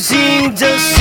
Rising the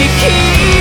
keep